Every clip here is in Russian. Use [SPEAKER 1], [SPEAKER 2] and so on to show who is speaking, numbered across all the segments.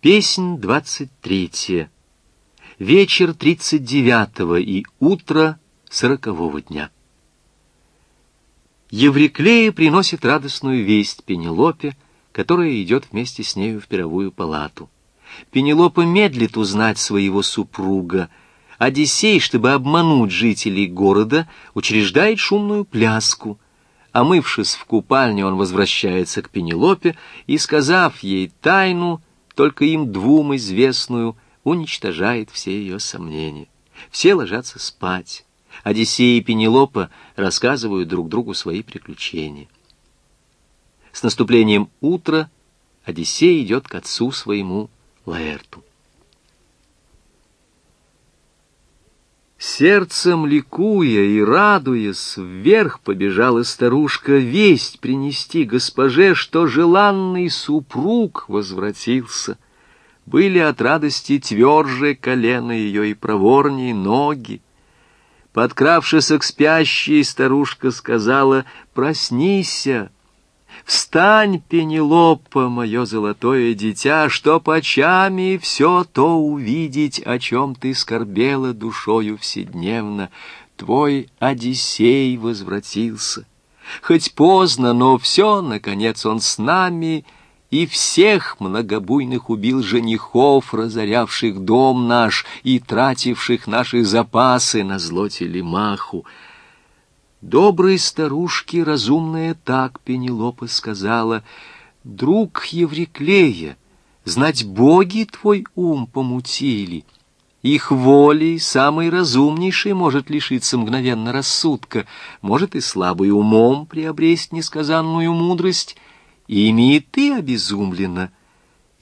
[SPEAKER 1] Песнь двадцать третья. Вечер тридцать девятого и утро сорокового дня. Евриклея приносит радостную весть Пенелопе, которая идет вместе с нею в пировую палату. Пенелопа медлит узнать своего супруга. Одиссей, чтобы обмануть жителей города, учреждает шумную пляску. Омывшись в купальне, он возвращается к Пенелопе и, сказав ей тайну, только им двум известную, уничтожает все ее сомнения. Все ложатся спать. Одиссей и Пенелопа рассказывают друг другу свои приключения. С наступлением утра Одиссей идет к отцу своему Лаэрту. Сердцем ликуя и радуясь, вверх побежала старушка весть принести госпоже, что желанный супруг возвратился. Были от радости тверже колено ее и проворнее ноги. Подкравшись к спящей, старушка сказала «Проснися!» Встань, Пенелопа, мое золотое дитя, Что почами все то увидеть, О чем ты скорбела душою вседневно. Твой Одиссей возвратился. Хоть поздно, но все, наконец, он с нами, И всех многобуйных убил женихов, Разорявших дом наш и тративших наши запасы На зло телемаху. Доброй старушке разумная так Пенелопа сказала, «Друг Евриклея, знать боги твой ум помутили, их волей самый разумнейший может лишиться мгновенно рассудка, может и слабый умом приобресть несказанную мудрость, ими и ты обезумлена».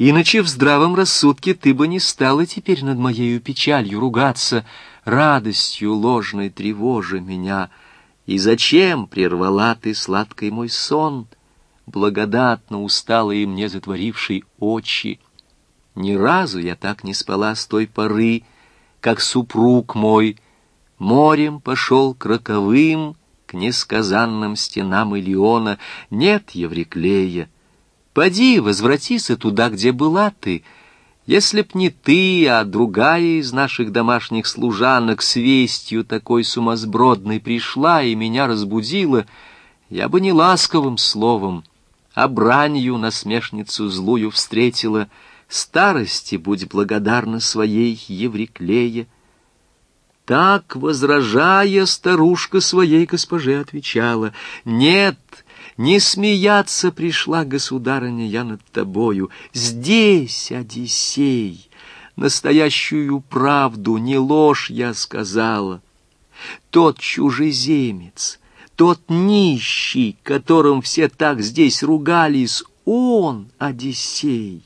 [SPEAKER 1] Иначе в здравом рассудке ты бы не стала теперь над моею печалью ругаться, радостью ложной тревожа меня — и зачем прервала ты сладкий мой сон, Благодатно устала и мне затворивший очи? Ни разу я так не спала с той поры, Как супруг мой морем пошел к роковым, К несказанным стенам Илиона. Нет, Евриклея, поди, возвратися туда, где была ты, — если б не ты, а другая из наших домашних служанок с вестью такой сумасбродной пришла и меня разбудила, я бы не ласковым словом, а бранью насмешницу злую встретила. Старости будь благодарна своей Евриклее. Так, возражая, старушка своей госпоже отвечала, «Нет, не смеяться пришла, государыня, я над тобою. Здесь, Одиссей, настоящую правду, не ложь я сказала. Тот чужеземец, тот нищий, которым все так здесь ругались, он, Одиссей.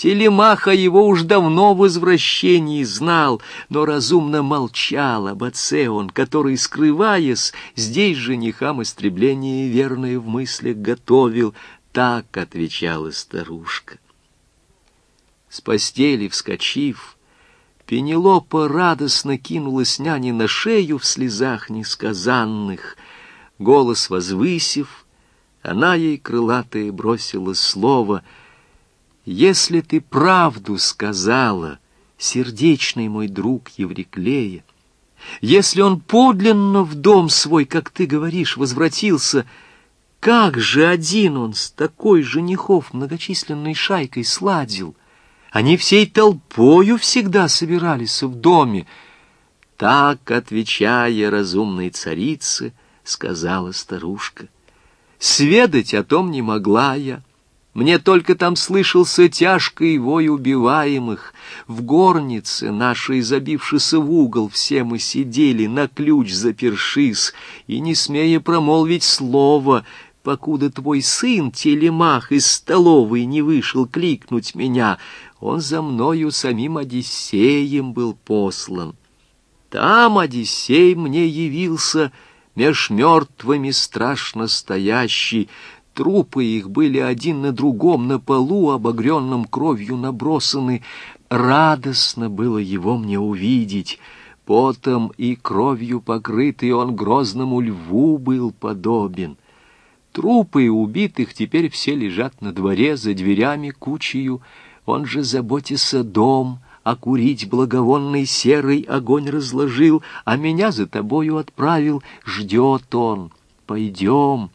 [SPEAKER 1] Телемаха его уж давно в возвращении знал, но разумно молчал об отце он, который, скрываясь, здесь женихам истребление верное в мыслях готовил. Так отвечала старушка. С постели вскочив, Пенелопа радостно кинулась няне на шею в слезах несказанных. Голос возвысив, она ей крылатое бросила слово — если ты правду сказала, сердечный мой друг Евриклея, если он подлинно в дом свой, как ты говоришь, возвратился, как же один он с такой женихов многочисленной шайкой сладил? Они всей толпою всегда собирались в доме. Так, отвечая разумной царице, сказала старушка. Сведать о том не могла я, мне только там слышался тяжкий вой убиваемых. В горнице нашей, забившись в угол, все мы сидели, на ключ запершись, и, не смея промолвить слова, покуда твой сын, телемах, из столовой не вышел кликнуть меня, он за мною самим Одиссеем был послан. Там Одиссей мне явился, меж мертвыми страшно стоящий, Трупы их были один на другом на полу, обогренном кровью набросаны. Радостно было его мне увидеть. Потом и кровью покрытый он грозному льву был подобен. Трупы убитых теперь все лежат на дворе за дверями кучею. Он же, заботится дом, а курить благовонный серый огонь разложил, а меня за тобою отправил. Ждет он. Пойдем.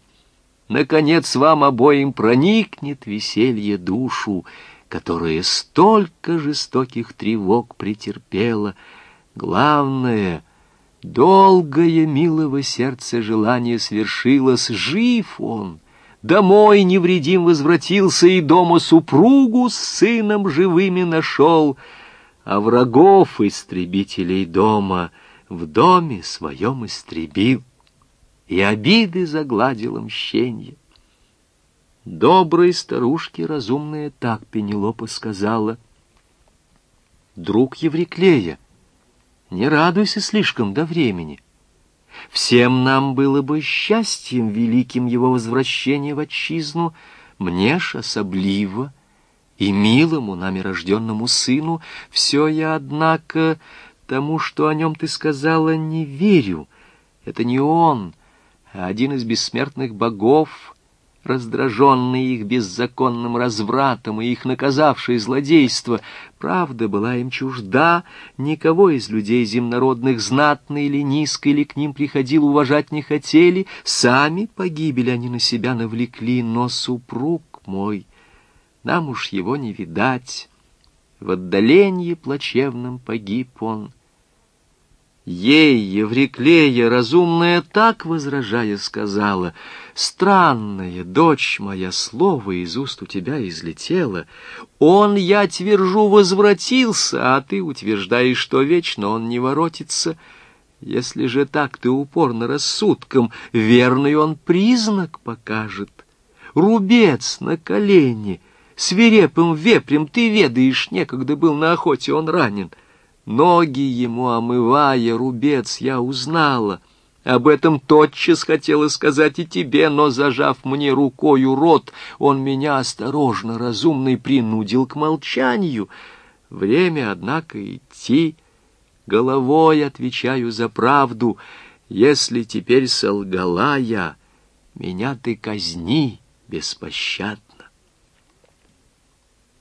[SPEAKER 1] Наконец вам обоим проникнет веселье душу, которая столько жестоких тревог претерпела. Главное — долгое милого сердца желание свершилось, жив он, домой невредим возвратился и дома супругу с сыном живыми нашел — а врагов истребителей дома в доме своем истребил, и обиды загладил мщенье. Доброй старушке разумная так Пенелопа сказала. Друг Евриклея, не радуйся слишком до времени. Всем нам было бы счастьем великим его возвращение в отчизну, мне ж особливо — и милому нами рожденному сыну, все я, однако, тому, что о нем ты сказала, не верю. Это не он, один из бессмертных богов, раздраженный их беззаконным развратом и их наказавший злодейство. Правда была им чужда, никого из людей земнородных знатно или низко или к ним приходил уважать не хотели, сами погибель они на себя навлекли, но супруг мой — нам уж его не видать. В отдалении плачевном погиб он. Ей, Евриклея, разумная так, возражая, сказала, «Странная, дочь моя, слово из уст у тебя излетело. Он, я твержу, возвратился, а ты утверждаешь, что вечно он не воротится. Если же так ты упорно рассудком, верный он признак покажет. Рубец на колени — свирепым вепрем, ты ведаешь, некогда был на охоте, он ранен. Ноги ему омывая, рубец, я узнала. Об этом тотчас хотела сказать и тебе, но, зажав мне рукою рот, он меня осторожно, разумный, принудил к молчанию. Время, однако, идти. Головой отвечаю за правду. Если теперь солгала я, меня ты казни беспощадно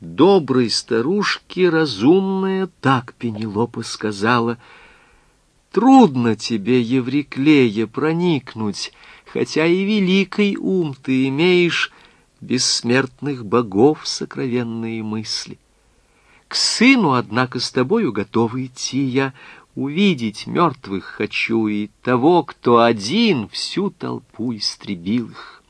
[SPEAKER 1] доброй старушке разумная так Пенелопа сказала. Трудно тебе, Евриклея, проникнуть, хотя и великий ум ты имеешь, бессмертных богов сокровенные мысли. К сыну, однако, с тобою готовы идти я, увидеть мертвых хочу и того, кто один всю толпу истребил их.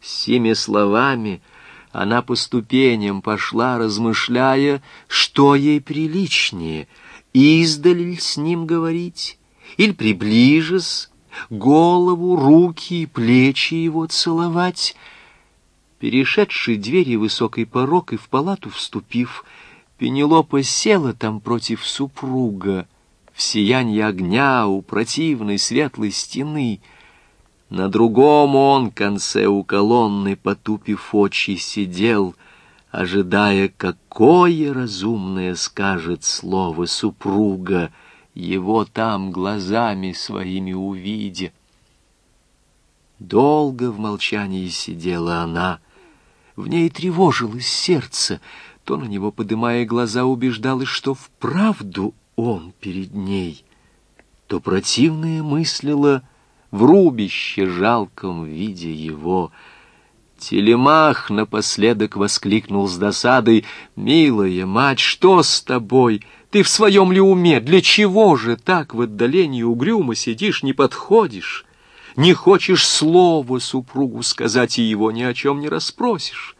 [SPEAKER 1] Сими словами — она по ступеням пошла, размышляя, что ей приличнее, издали с ним говорить, или приближись, голову, руки и плечи его целовать. Перешедший двери высокий порог и в палату вступив, Пенелопа села там против супруга, в сиянье огня у противной светлой стены — на другом он конце у колонны, потупив очи, сидел, ожидая, какое разумное скажет слово супруга, его там глазами своими увидя. Долго в молчании сидела она, в ней тревожилось сердце, то на него, подымая глаза, убеждалась, что вправду он перед ней, то противное мыслила — в рубище жалком виде его. Телемах напоследок воскликнул с досадой, «Милая мать, что с тобой? Ты в своем ли уме? Для чего же так в отдалении угрюмо сидишь, не подходишь? Не хочешь слова супругу сказать, и его ни о чем не расспросишь?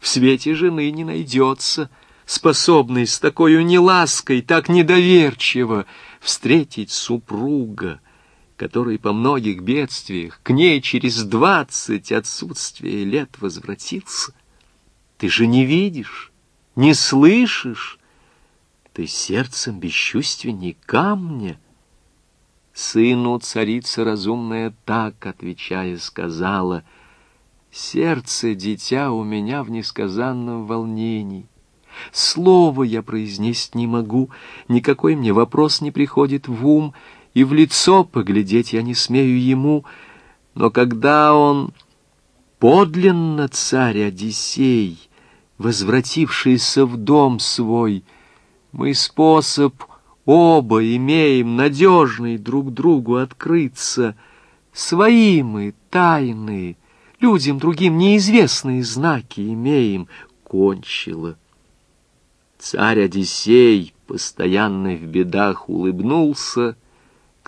[SPEAKER 1] В свете жены не найдется» способный с такой нелаской, так недоверчиво встретить супруга, который по многих бедствиях к ней через двадцать отсутствия лет возвратился. Ты же не видишь, не слышишь, ты сердцем бесчувственней камня. Сыну царица разумная так, отвечая, сказала, «Сердце, дитя, у меня в несказанном волнении». Слово я произнести не могу, никакой мне вопрос не приходит в ум, и в лицо поглядеть я не смею ему, но когда он подлинно царь Одиссей, возвратившаяся в дом свой. Мы способ оба имеем надежный друг другу открыться. Свои мы тайные, людям другим неизвестные знаки имеем. Кончила. Царь Одиссей, постоянно в бедах, улыбнулся.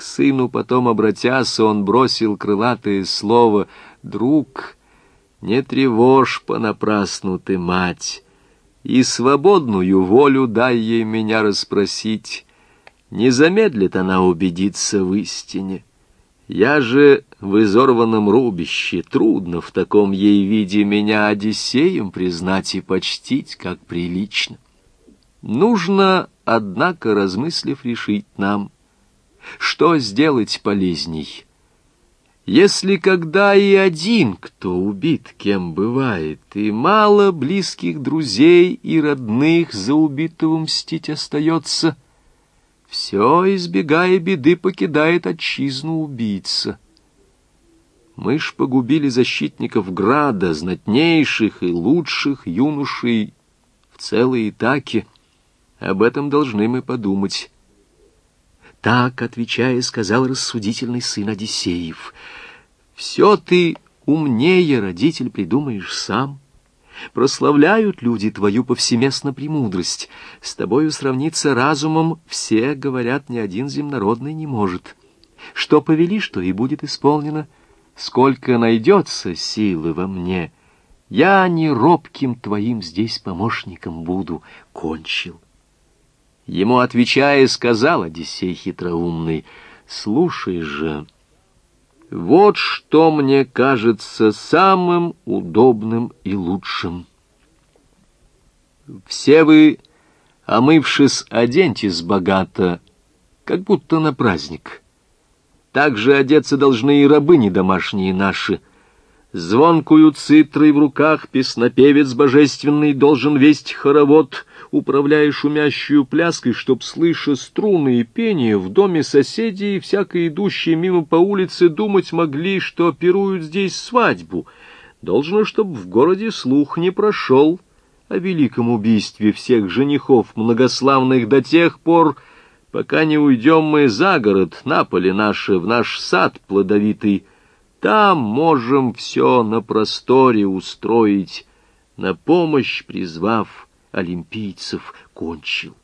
[SPEAKER 1] К сыну потом, обратясь, он бросил крылатое слово «Друг, не тревожь понапрасну ты, мать, и свободную волю дай ей меня расспросить. Не замедлит она убедиться в истине. Я же в изорванном рубище, трудно в таком ей виде меня Одиссеем признать и почтить, как прилично. Нужно, однако, размыслив, решить нам, что сделать полезней — если когда и один, кто убит, кем бывает, и мало близких друзей и родных за убитого мстить остается, все, избегая беды, покидает отчизну убийца. Мы ж погубили защитников града, знатнейших и лучших юношей в целой Итаке. Об этом должны мы подумать. Так, отвечая, сказал рассудительный сын Одиссеев — все ты умнее, родитель, придумаешь сам. Прославляют люди твою повсеместно премудрость. С тобою сравниться разумом все, говорят, ни один земнородный не может. Что повели, что и будет исполнено. Сколько найдется силы во мне, я не робким твоим здесь помощником буду, кончил. Ему, отвечая, сказал Одиссей хитроумный, «Слушай же, — вот что мне кажется самым удобным и лучшим. Все вы, омывшись, оденьтесь богато, как будто на праздник. Так же одеться должны и рабыни домашние наши. Звонкую цитрой в руках песнопевец божественный должен весть хоровод — управляя шумящую пляской, чтоб, слыша струны и пение, в доме соседей, всяко идущие мимо по улице, думать могли, что пируют здесь свадьбу. Должно, чтоб в городе слух не прошел о великом убийстве всех женихов многославных до тех пор, пока не уйдем мы за город, на поле наше, в наш сад плодовитый. Там можем все на просторе устроить, на помощь призвав олимпийцев кончил.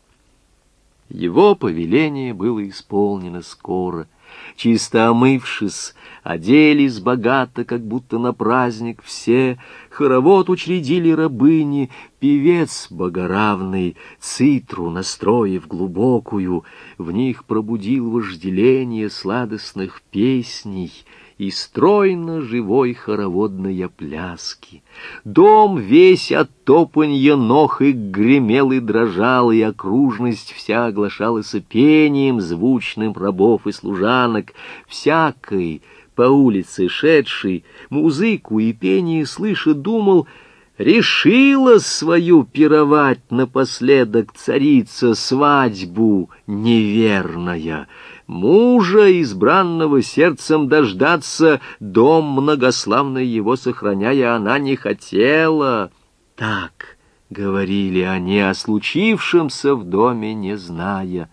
[SPEAKER 1] Его повеление было исполнено скоро. Чисто омывшись, оделись богато, как будто на праздник все, хоровод учредили рабыни, певец богоравный, цитру настроив глубокую, в них пробудил вожделение сладостных песней — и стройно живой хороводная пляски. Дом весь от топанья ног и гремел и дрожал, и окружность вся оглашалась пением звучным рабов и служанок, всякой по улице шедший, музыку и пение слыша, думал — решила свою пировать напоследок царица свадьбу неверная. Мужа, избранного сердцем дождаться, дом многославный его сохраняя, она не хотела. Так говорили они о случившемся в доме, не зная.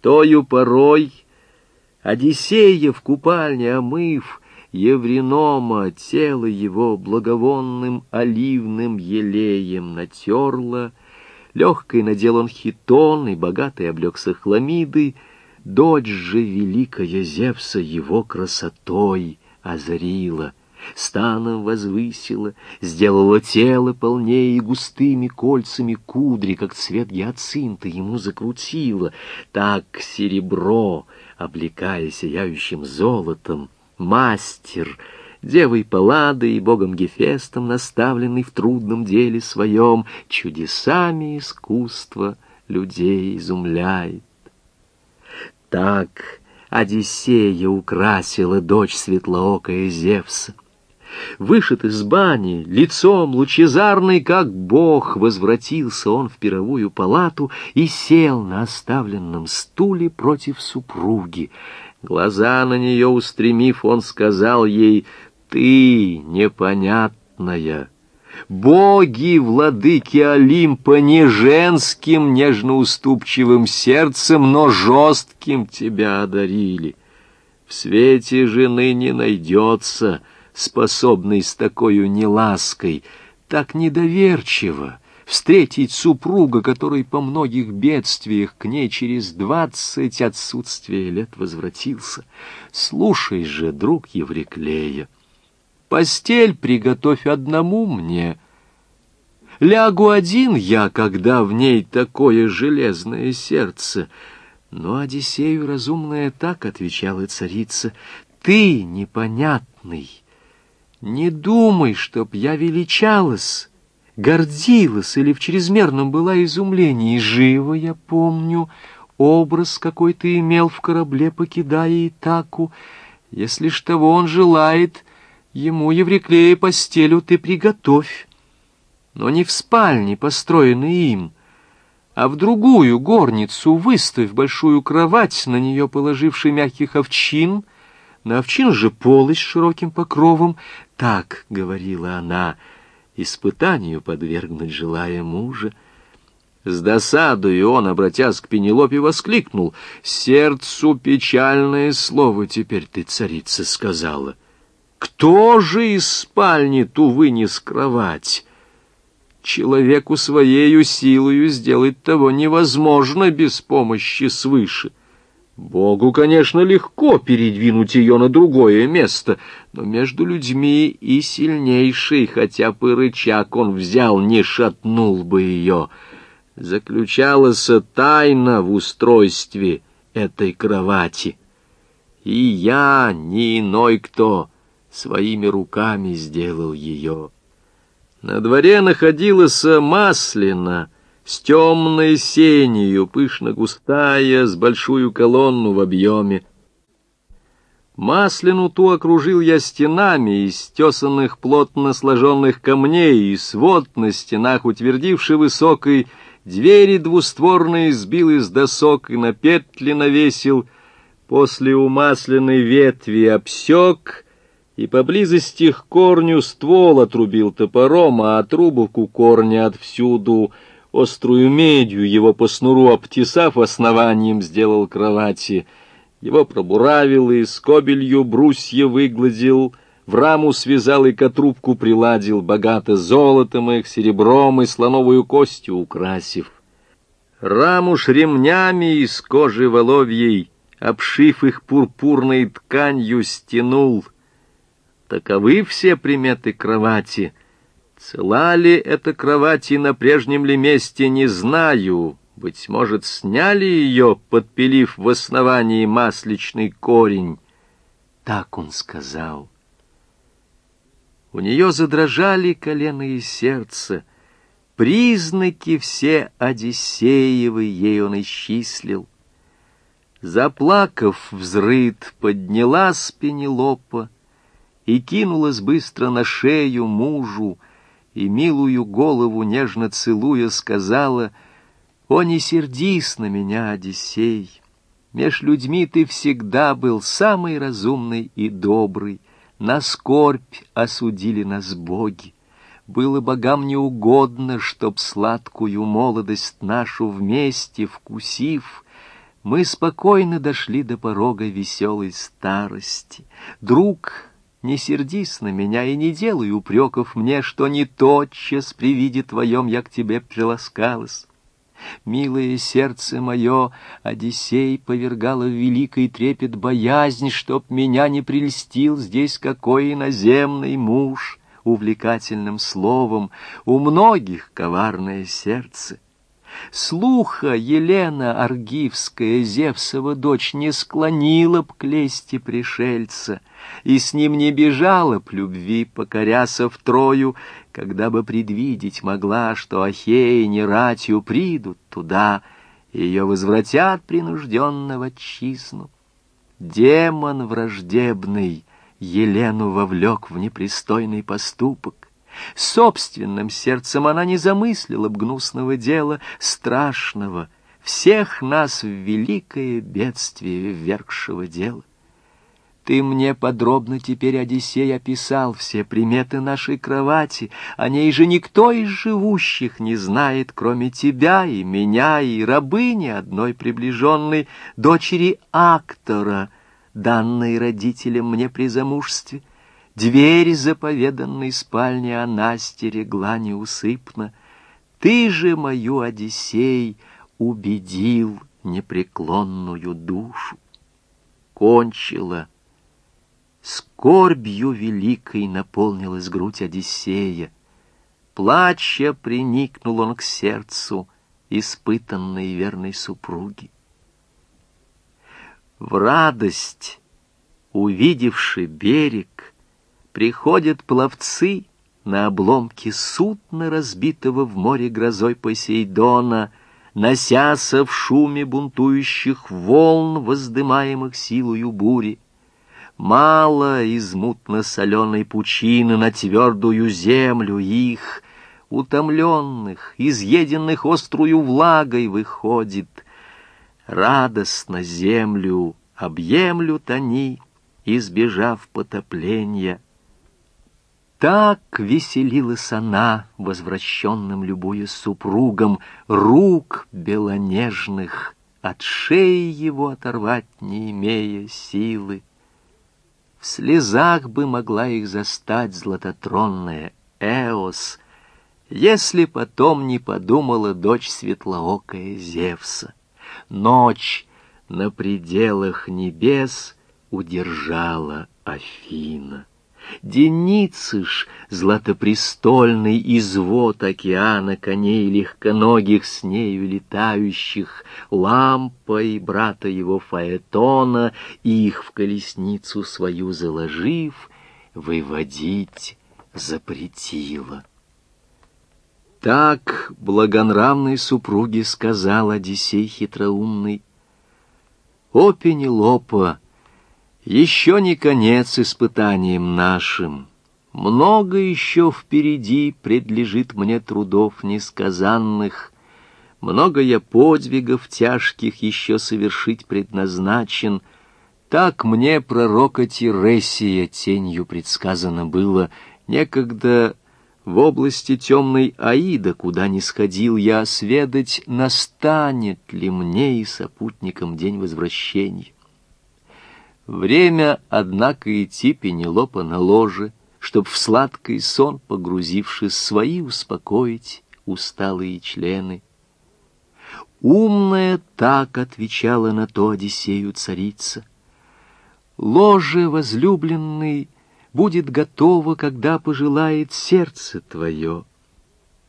[SPEAKER 1] Тою порой Одиссея в купальне омыв, Евренома тело его благовонным оливным елеем натерла, легкой надел он хитон и богатый облегся хламидой, дочь же великая Зевса его красотой озарила, станом возвысила, сделала тело полнее и густыми кольцами кудри, как цвет гиацинта ему закрутила, так серебро, облекая сияющим золотом, мастер, девой Палладой и богом Гефестом, наставленный в трудном деле своем, чудесами искусства людей изумляет. Так Одиссея украсила дочь светлоокая Зевса. Вышит из бани, лицом лучезарный, как бог, возвратился он в пировую палату и сел на оставленном стуле против супруги. Глаза на нее устремив, он сказал ей, «Ты непонятная, Боги, владыки Олимпа, не женским нежно-уступчивым сердцем, но жестким тебя одарили. В свете жены не найдется, способной с такой нелаской, так недоверчиво, встретить супруга, который по многих бедствиях к ней через двадцать отсутствия лет возвратился. Слушай же, друг Евриклея, постель приготовь одному мне. Лягу один я, когда в ней такое железное сердце. Но Одиссею разумная так отвечала царица, ты непонятный, не думай, чтоб я величалась, гордилась или в чрезмерном была изумлении. Живо я помню, образ какой ты имел в корабле, покидая Итаку. Если ж того он желает, ему, Евриклея, постелю ты приготовь. Но не в спальне, построенной им, а в другую горницу выставь большую кровать, на нее положивший мягких овчин, на овчин же полость с широким покровом. Так, — говорила она, — испытанию подвергнуть, желая мужа. С досадою он, обратясь к Пенелопе, воскликнул. «Сердцу печальное слово теперь ты, царица, сказала. Кто же из спальни ту вынес кровать?» Человеку своею силою сделать того невозможно без помощи свыше. Богу, конечно, легко передвинуть ее на другое место, но между людьми и сильнейший, хотя бы рычаг он взял, не шатнул бы ее. Заключалась тайна в устройстве этой кровати. И я, ни иной кто, своими руками сделал ее. На дворе находилась маслина — с темной сенью, пышно густая, с большую колонну в объеме. Маслину ту окружил я стенами из тесанных плотно сложенных камней, и свод на стенах, утвердивший высокой, двери двустворные сбил из досок и на петли навесил, после умасленной ветви обсек — и поблизости к корню ствол отрубил топором, а отрубовку корня отвсюду острую медью, его по снуру обтесав основанием, сделал кровати. Его пробуравил и скобелью брусья выгладил, в раму связал и котрубку приладил, богато золотом их, серебром и слоновую костью украсив. Раму ремнями из кожи воловьей, обшив их пурпурной тканью, стянул. Таковы все приметы кровати — Цела ли эта кровать и на прежнем ли месте, не знаю. Быть может, сняли ее, подпилив в основании масличный корень. Так он сказал. У нее задрожали колено и сердце. Признаки все Одиссеевы ей он исчислил. Заплакав взрыт, поднялась Пенелопа и кинулась быстро на шею мужу, и милую голову нежно целуя сказала, «О, не сердись на меня, Одиссей! Меж людьми ты всегда был самый разумный и добрый, на скорбь осудили нас боги. Было богам неугодно, чтоб сладкую молодость нашу вместе вкусив, мы спокойно дошли до порога веселой старости. Друг не сердись на меня и не делай упреков мне, что не тотчас при виде твоем я к тебе приласкалась. Милое сердце мое, Одиссей повергало в великий трепет боязнь, чтоб меня не прельстил здесь какой иноземный муж, увлекательным словом, у многих коварное сердце. Слуха Елена Аргивская, Зевсова дочь, не склонила б к лести пришельца, и с ним не бежала б любви, покоряся втрою, когда бы предвидеть могла, что Ахеи не ратью придут туда, ее возвратят принужденно в. Демон враждебный Елену вовлек в непристойный поступок, Собственным сердцем она не замыслила б гнусного дела, страшного, всех нас в великое бедствие ввергшего дела. Ты мне подробно теперь, Одиссей, описал все приметы нашей кровати. О ней же никто из живущих не знает, кроме тебя и меня, и рабыни одной приближенной, дочери актора, данной родителям мне при замужестве. Дверь заповеданной спальни она стерегла неусыпно. Ты же мою, Одиссей, убедил непреклонную душу. Кончила Скорбью великой наполнилась грудь Одиссея. Плача приникнул он к сердцу испытанной верной супруги. В радость, увидевший берег, приходят пловцы на обломки судна, разбитого в море грозой Посейдона, носяся в шуме бунтующих волн, воздымаемых силою бури. Мало из мутно-соленой пучины на твердую землю их, утомленных, изъеденных острую влагой, выходит. Радостно землю объемлют они, избежав потопления. Так веселилась она, возвращенным любую супругом, рук белонежных, от шеи его оторвать не имея силы. В слезах бы могла их застать златотронная Эос, если потом не подумала дочь светлоокая Зевса. Ночь на пределах небес удержала Афина. Деницыш, златопрестольный извод океана коней легконогих с нею летающих, лампой брата его Фаэтона, их в колесницу свою заложив, выводить запретила. Так благонравной супруге сказал Одиссей хитроумный, «О, Пенелопа, еще не конец испытаниям нашим. Много еще впереди предлежит мне трудов несказанных. Много я подвигов тяжких еще совершить предназначен. Так мне пророка Тиресия тенью предсказано было. Некогда в области темной Аида, куда не сходил я сведать, настанет ли мне и сопутникам день возвращения. Время, однако, идти Пенелопа на ложе, Чтоб в сладкий сон, погрузившись, Свои успокоить усталые члены. Умная так отвечала на то Одиссею царица. Ложе возлюбленный будет готово, когда пожелает сердце твое.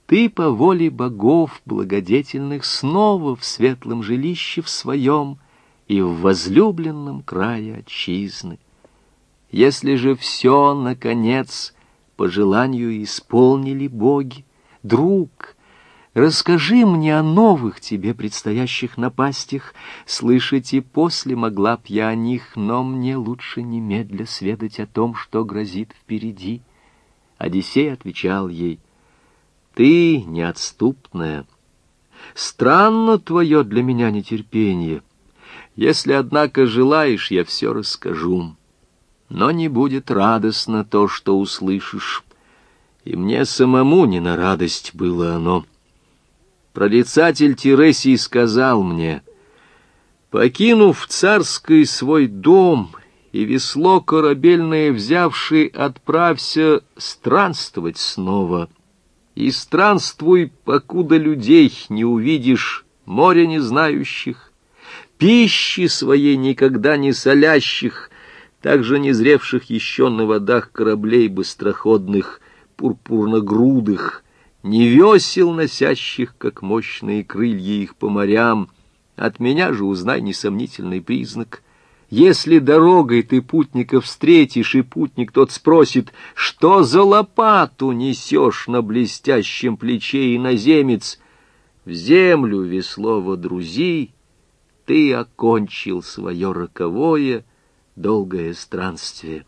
[SPEAKER 1] Ты по воле богов благодетельных снова в светлом жилище в своем и в возлюбленном крае отчизны. Если же все, наконец, по желанию исполнили боги, друг, расскажи мне о новых тебе предстоящих напастях. Слышать и после могла б я о них, но мне лучше немедля сведать о том, что грозит впереди. Одиссей отвечал ей, «Ты неотступная, странно твое для меня нетерпение». Если, однако, желаешь, я все расскажу. Но не будет радостно то, что услышишь. И мне самому не на радость было оно. Прорицатель Тересий сказал мне, «Покинув царский свой дом и весло корабельное взявший, отправься странствовать снова. И странствуй, покуда людей не увидишь, моря не знающих, пищи своей никогда не солящих, также не зревших еще на водах кораблей быстроходных, пурпурногрудых, не весел носящих, как мощные крылья их по морям. От меня же узнай несомнительный признак. Если дорогой ты путника встретишь, и путник тот спросит, что за лопату несешь на блестящем плече иноземец, в землю весло водрузи, ты окончил свое роковое, долгое странствие.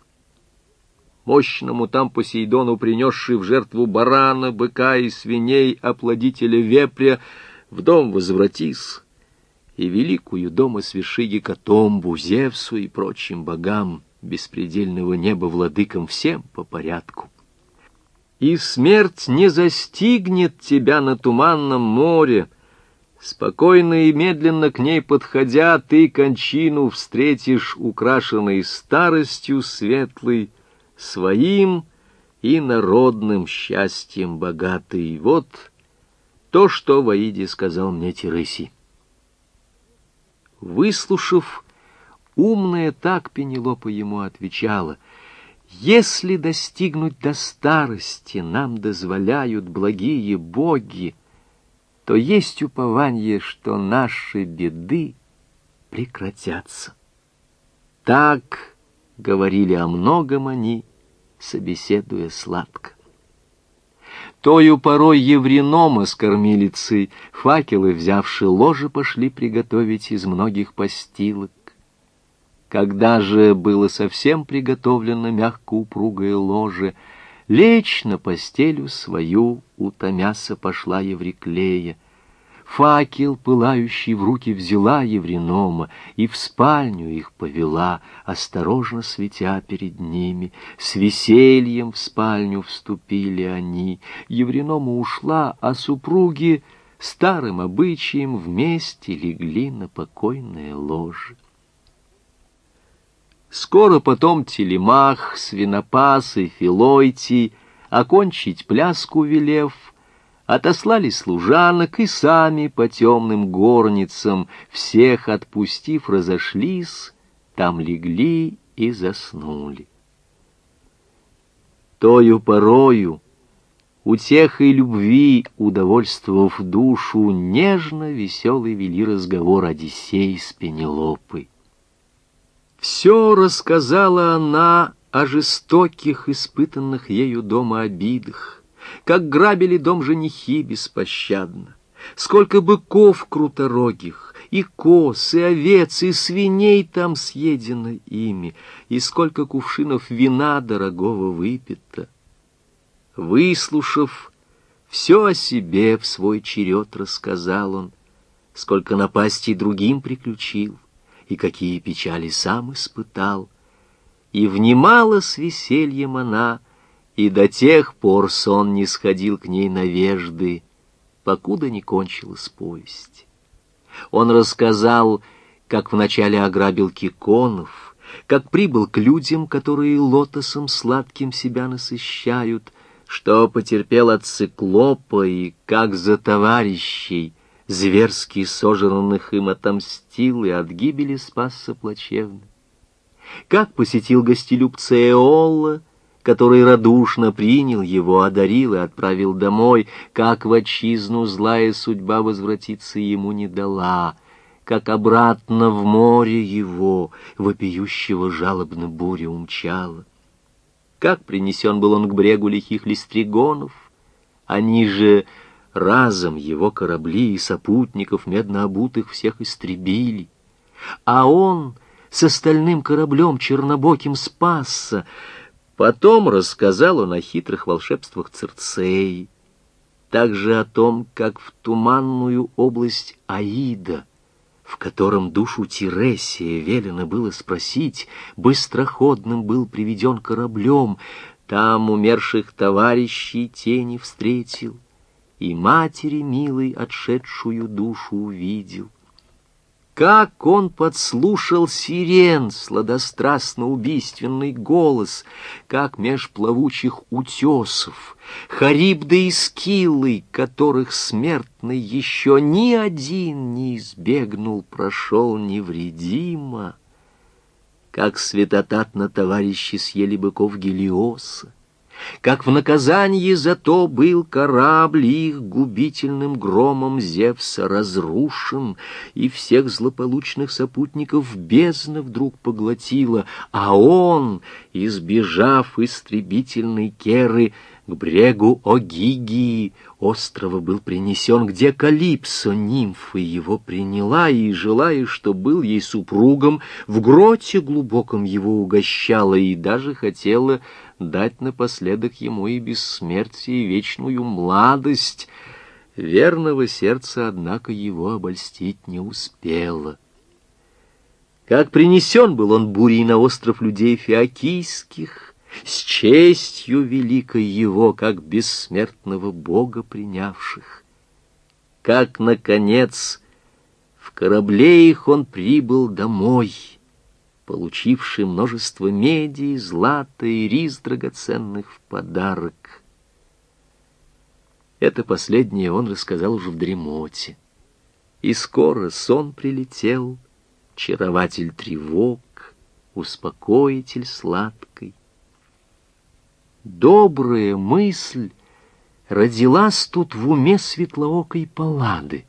[SPEAKER 1] Мощному там Посейдону, принесший в жертву барана, быка и свиней, оплодителя вепря, в дом возвратись, и великую дома сверши гекатомбу Зевсу и прочим богам, беспредельного неба владыкам всем по порядку. И смерть не застигнет тебя на туманном море, Спокойно и медленно к ней подходя, ты кончину встретишь, украшенной старостью светлой, своим и народным счастьем богатый. Вот то, что в Аиде сказал мне Тересий. Выслушав, умная так Пенелопа ему отвечала, «Если достигнуть до старости нам дозволяют благие боги, то есть упование, что наши беды прекратятся. Так говорили о многом они, собеседуя сладко. Тою порой Евренома с кормилицей, факелы, взявши ложе, пошли приготовить из многих постилок. Когда же было совсем приготовлено мягко упругое ложе, Лечь на постелю свою утомяса пошла Евриклея. Факел, пылающий в руки, взяла Евренома и в спальню их повела, осторожно светя перед ними. С весельем в спальню вступили они. Евренома ушла, а супруги старым обычаем вместе легли на покойное ложе. Скоро потом Телемах, Свинопас и Филойти, окончить пляску велев, отослали служанок и сами по темным горницам, всех отпустив, разошлись, там легли и заснули. Тою порою, утехой любви, удовольствовав душу, нежно веселый вели разговор Одиссей с Пенелопой. Все рассказала она о жестоких, испытанных ею дома обидах, как грабили дом женихи беспощадно, сколько быков круторогих, и коз, и овец, и свиней там съедено ими, и сколько кувшинов вина дорогого выпито. Выслушав, все о себе в свой черед рассказал он, сколько напастей другим приключил и какие печали сам испытал. И внимала с весельем она, и до тех пор сон не сходил к ней навежды, покуда не кончилась повесть. Он рассказал, как вначале ограбил киконов, как прибыл к людям, которые лотосом сладким себя насыщают, что потерпел от циклопа и как за товарищей — зверски сожранных им отомстил и от гибели спасся плачевно. Как посетил гостелюбца Эолла, который радушно принял его, одарил и отправил домой, как в отчизну злая судьба возвратиться ему не дала, как обратно в море его, вопиющего жалобно буря умчала. Как принесен был он к брегу лихих листригонов, они же разом его корабли и сопутников меднообутых всех истребили, а он с остальным кораблем чернобоким спасся. Потом рассказал он о хитрых волшебствах Цирцеи, также о том, как в туманную область Аида, в котором душу Тиресия велено было спросить, быстроходным был приведен кораблем, там умерших товарищей тени встретил, и матери милой отшедшую душу увидел. Как он подслушал сирен, сладострастно-убийственный голос, как меж плавучих утесов, Харибды и скиллы, которых смертный еще ни один не избегнул, прошел невредимо, как святотатно товарищи съели быков Гелиоса, как в наказание за то был корабль их губительным громом Зевса разрушен, и всех злополучных сопутников бездна вдруг поглотила, а он, избежав истребительной керы, к брегу Огигии острова был принесен, где Калипсо, нимфа, его приняла, и, желая, что был ей супругом, в гроте глубоком его угощала и даже хотела дать напоследок ему и бессмертие, и вечную младость. Верного сердца, однако, его обольстить не успела. как принесен был он бурей на остров людей фиокийских, с честью великой его, как бессмертного Бога принявших. Как, наконец, в корабле их он прибыл домой, получивший множество меди, злата и рис драгоценных в подарок. Это последнее он рассказал уже в дремоте. И скоро сон прилетел, чарователь тревог, успокоитель сладкой. Добрая мысль родилась тут в уме светлоокой паллады.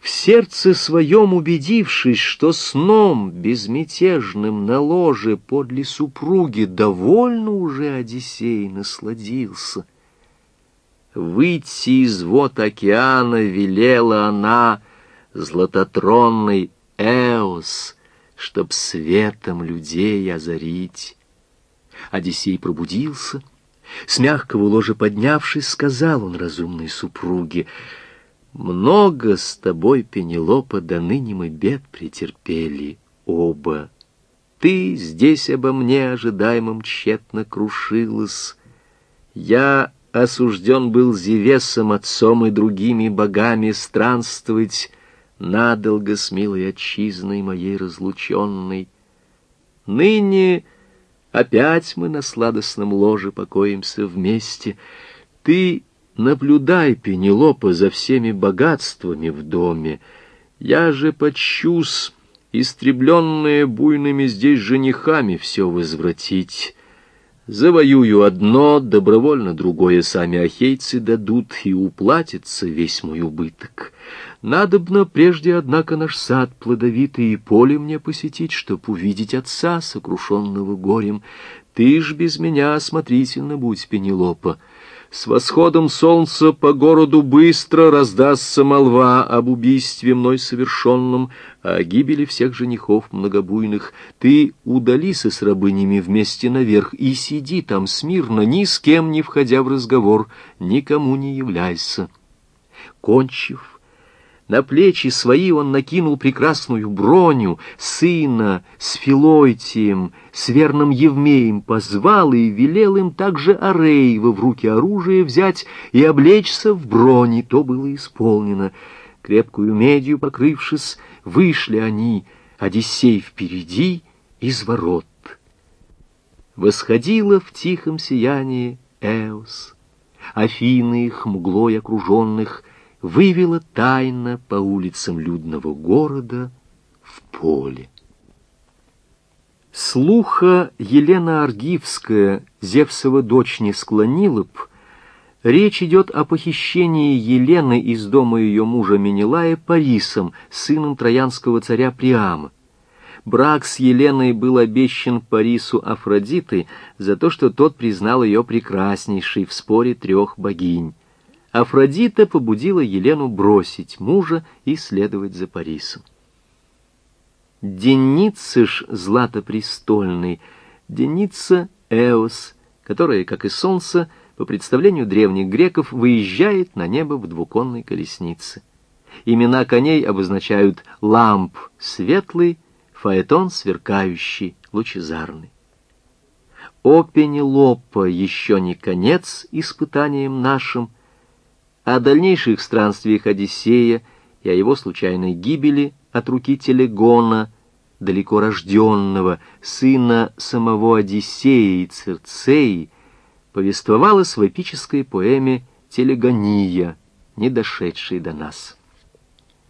[SPEAKER 1] В сердце своем убедившись, что сном безмятежным на ложе подле супруги довольно уже Одиссей насладился. Выйти из вод океана велела она златотронной Эос, чтоб светом людей озарить. Одиссей пробудился, с мягкого ложа поднявшись, сказал он разумной супруге, «Много с тобой, Пенелопа, до ныне мы бед претерпели оба. Ты здесь обо мне ожидаемом тщетно крушилась. Я осужден был Зевесом, отцом и другими богами странствовать, надолго с милой отчизной моей разлученной. Ныне опять мы на сладостном ложе покоимся вместе. Ты наблюдай, Пенелопа, за всеми богатствами в доме. Я же почусь, истребленные буйными здесь женихами, все возвратить». Завоюю одно, добровольно другое сами ахейцы дадут, и уплатится весь мой убыток. Надобно прежде, однако, наш сад плодовитый и поле мне посетить, чтоб увидеть отца, сокрушенного горем. Ты ж без меня осмотрительно будь, Пенелопа. С восходом солнца по городу быстро раздастся молва об убийстве мной совершенном, о гибели всех женихов многобуйных. Ты удалися с рабынями вместе наверх и сиди там смирно, ни с кем не входя в разговор, никому не являйся. Кончив, на плечи свои он накинул прекрасную броню, сына с Филойтием, с верным Евмеем позвал и велел им также Ареева в руки оружие взять и облечься в брони, то было исполнено. Крепкую медью покрывшись, вышли они, Одиссей впереди, из ворот. Восходила в тихом сиянии Эос, Афины их мглой окруженных — вывела тайно по улицам людного города в поле. Слуха Елена Аргивская, Зевсова дочь, не склонила б, речь идет о похищении Елены из дома ее мужа Менелая Парисом, сыном троянского царя Приама. Брак с Еленой был обещан Парису Афродиты за то, что тот признал ее прекраснейшей в споре трех богинь. Афродита побудила Елену бросить мужа и следовать за Парисом. Деница ж златопрестольный, Деница Эос, которая, как и солнце, по представлению древних греков, выезжает на небо в двуконной колеснице. Имена коней обозначают ламп светлый, фаэтон сверкающий, лучезарный. О Пенелопа еще не конец испытаниям нашим — о дальнейших странствиях Одиссея и о его случайной гибели от руки Телегона, далеко рожденного, сына самого Одиссея и Цирцеи, повествовалось в эпической поэме «Телегония», не дошедшей до нас.